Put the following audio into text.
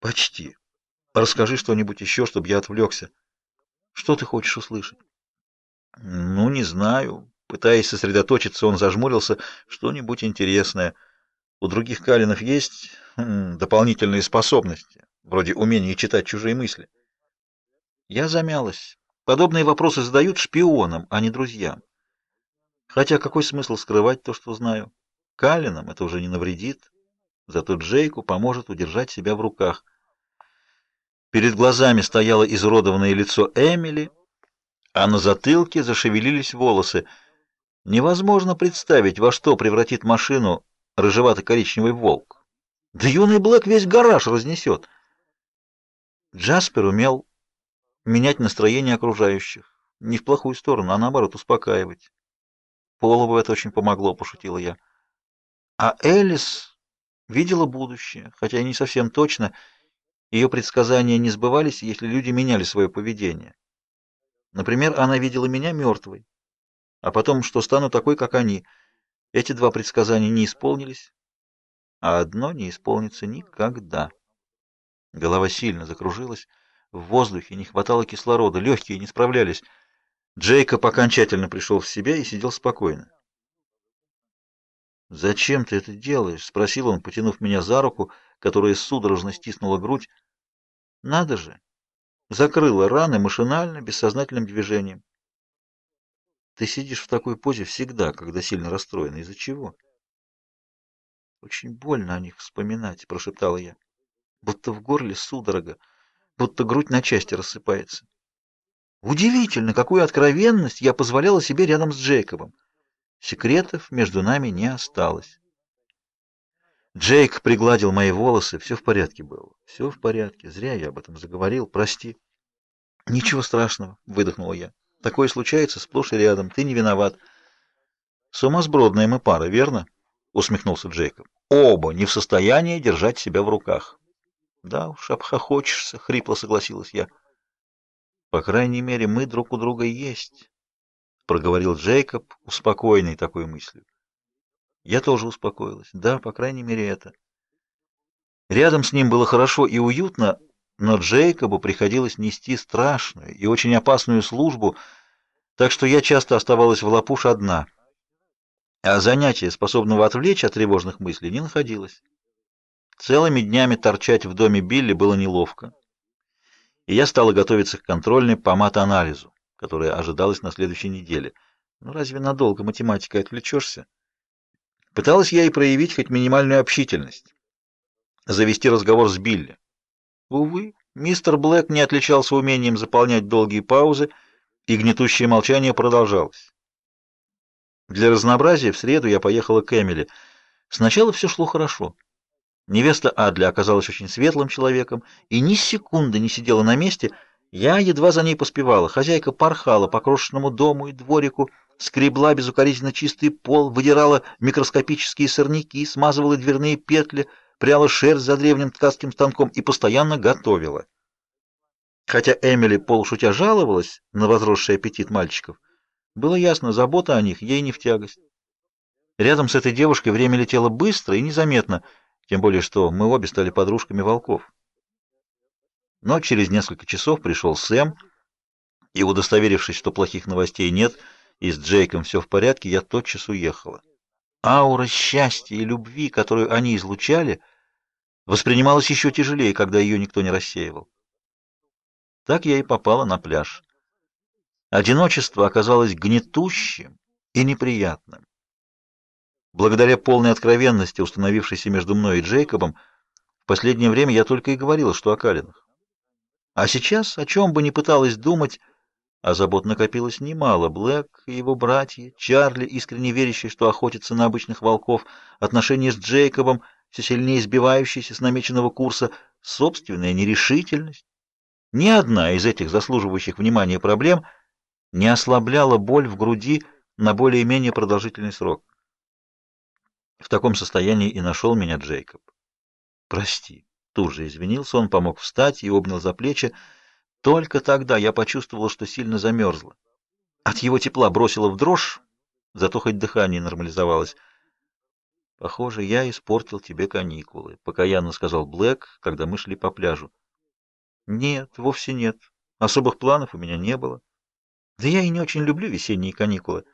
Почти. Расскажи что-нибудь еще, чтобы я отвлекся. Что ты хочешь услышать? Ну, не знаю. Пытаясь сосредоточиться, он зажмурился. Что-нибудь интересное. У других Калинов есть хм, дополнительные способности, вроде умения читать чужие мысли. Я замялась. Подобные вопросы задают шпионам, а не друзьям. Хотя какой смысл скрывать то, что знаю? Калинам это уже не навредит. Зато Джейку поможет удержать себя в руках. Перед глазами стояло изуродованное лицо Эмили, а на затылке зашевелились волосы. Невозможно представить, во что превратит машину рыжевато-коричневый волк. Да юный Блэк весь гараж разнесет. Джаспер умел менять настроение окружающих. Не в плохую сторону, а наоборот успокаивать. Полову это очень помогло, пошутила я. А Элис видела будущее, хотя и не совсем точно. Ее предсказания не сбывались, если люди меняли свое поведение. Например, она видела меня мертвой, а потом, что стану такой, как они. Эти два предсказания не исполнились, а одно не исполнится никогда. Голова сильно закружилась, в воздухе не хватало кислорода, легкие не справлялись. Джейкоб окончательно пришел в себя и сидел спокойно. «Зачем ты это делаешь?» — спросил он, потянув меня за руку, которая судорожно стиснула грудь. «Надо же!» Закрыла раны машинально, бессознательным движением. «Ты сидишь в такой позе всегда, когда сильно расстроена. Из-за чего?» «Очень больно о них вспоминать», — прошептала я. «Будто в горле судорога, будто грудь на части рассыпается». Удивительно, какую откровенность я позволяла себе рядом с Джейкобом. Секретов между нами не осталось. Джейк пригладил мои волосы. Все в порядке было. Все в порядке. Зря я об этом заговорил. Прости. Ничего страшного, выдохнула я. Такое случается сплошь и рядом. Ты не виноват. Сумасбродная мы пара, верно? Усмехнулся Джейкоб. Оба не в состоянии держать себя в руках. Да уж, обхохочешься, хрипло согласилась я. По крайней мере, мы друг у друга есть проговорил Джейкоб, успокоенный такой мыслью. Я тоже успокоилась. Да, по крайней мере, это. Рядом с ним было хорошо и уютно, но Джейкобу приходилось нести страшную и очень опасную службу, так что я часто оставалась в лапуш одна. А занятия, способного отвлечь от тревожных мыслей, не находилось. Целыми днями торчать в доме Билли было неловко. И я стала готовиться к контрольной по матанализу которая ожидалась на следующей неделе. Ну разве надолго математикой отвлечешься? Пыталась я и проявить хоть минимальную общительность. Завести разговор с Билли. Увы, мистер Блэк не отличался умением заполнять долгие паузы, и гнетущее молчание продолжалось. Для разнообразия в среду я поехала к Эмили. Сначала все шло хорошо. Невеста Адли оказалась очень светлым человеком и ни секунды не сидела на месте, я едва за ней поспевала. Хозяйка порхала по крошечному дому и дворику, скребла безукоризненно чистый пол, выдирала микроскопические сорняки, смазывала дверные петли, пряла шерсть за древним ткацким станком и постоянно готовила. Хотя Эмили полушутя жаловалась на возросший аппетит мальчиков, было ясно, забота о них ей не в тягость. Рядом с этой девушкой время летело быстро и незаметно, тем более что мы обе стали подружками волков. Но через несколько часов пришел Сэм, и, удостоверившись, что плохих новостей нет, и с Джейком все в порядке, я тотчас уехала. Аура счастья и любви, которую они излучали, воспринималась еще тяжелее, когда ее никто не рассеивал. Так я и попала на пляж. Одиночество оказалось гнетущим и неприятным. Благодаря полной откровенности, установившейся между мной и Джейкобом, в последнее время я только и говорила, что о Калинах. А сейчас, о чем бы ни пыталась думать, а забот накопилось немало. Блэк и его братья, Чарли, искренне верящий, что охотится на обычных волков, отношения с Джейкобом, все сильнее сбивающиеся с намеченного курса, собственная нерешительность. Ни одна из этих заслуживающих внимания проблем не ослабляла боль в груди на более-менее продолжительный срок. В таком состоянии и нашел меня Джейкоб. Прости. Тут же извинился он, помог встать и обнял за плечи. Только тогда я почувствовал, что сильно замерзла. От его тепла бросило в дрожь, зато хоть дыхание нормализовалось. Похоже, я испортил тебе каникулы, покаянно сказал Блэк, когда мы шли по пляжу. Нет, вовсе нет. Особых планов у меня не было. Да я и не очень люблю весенние каникулы.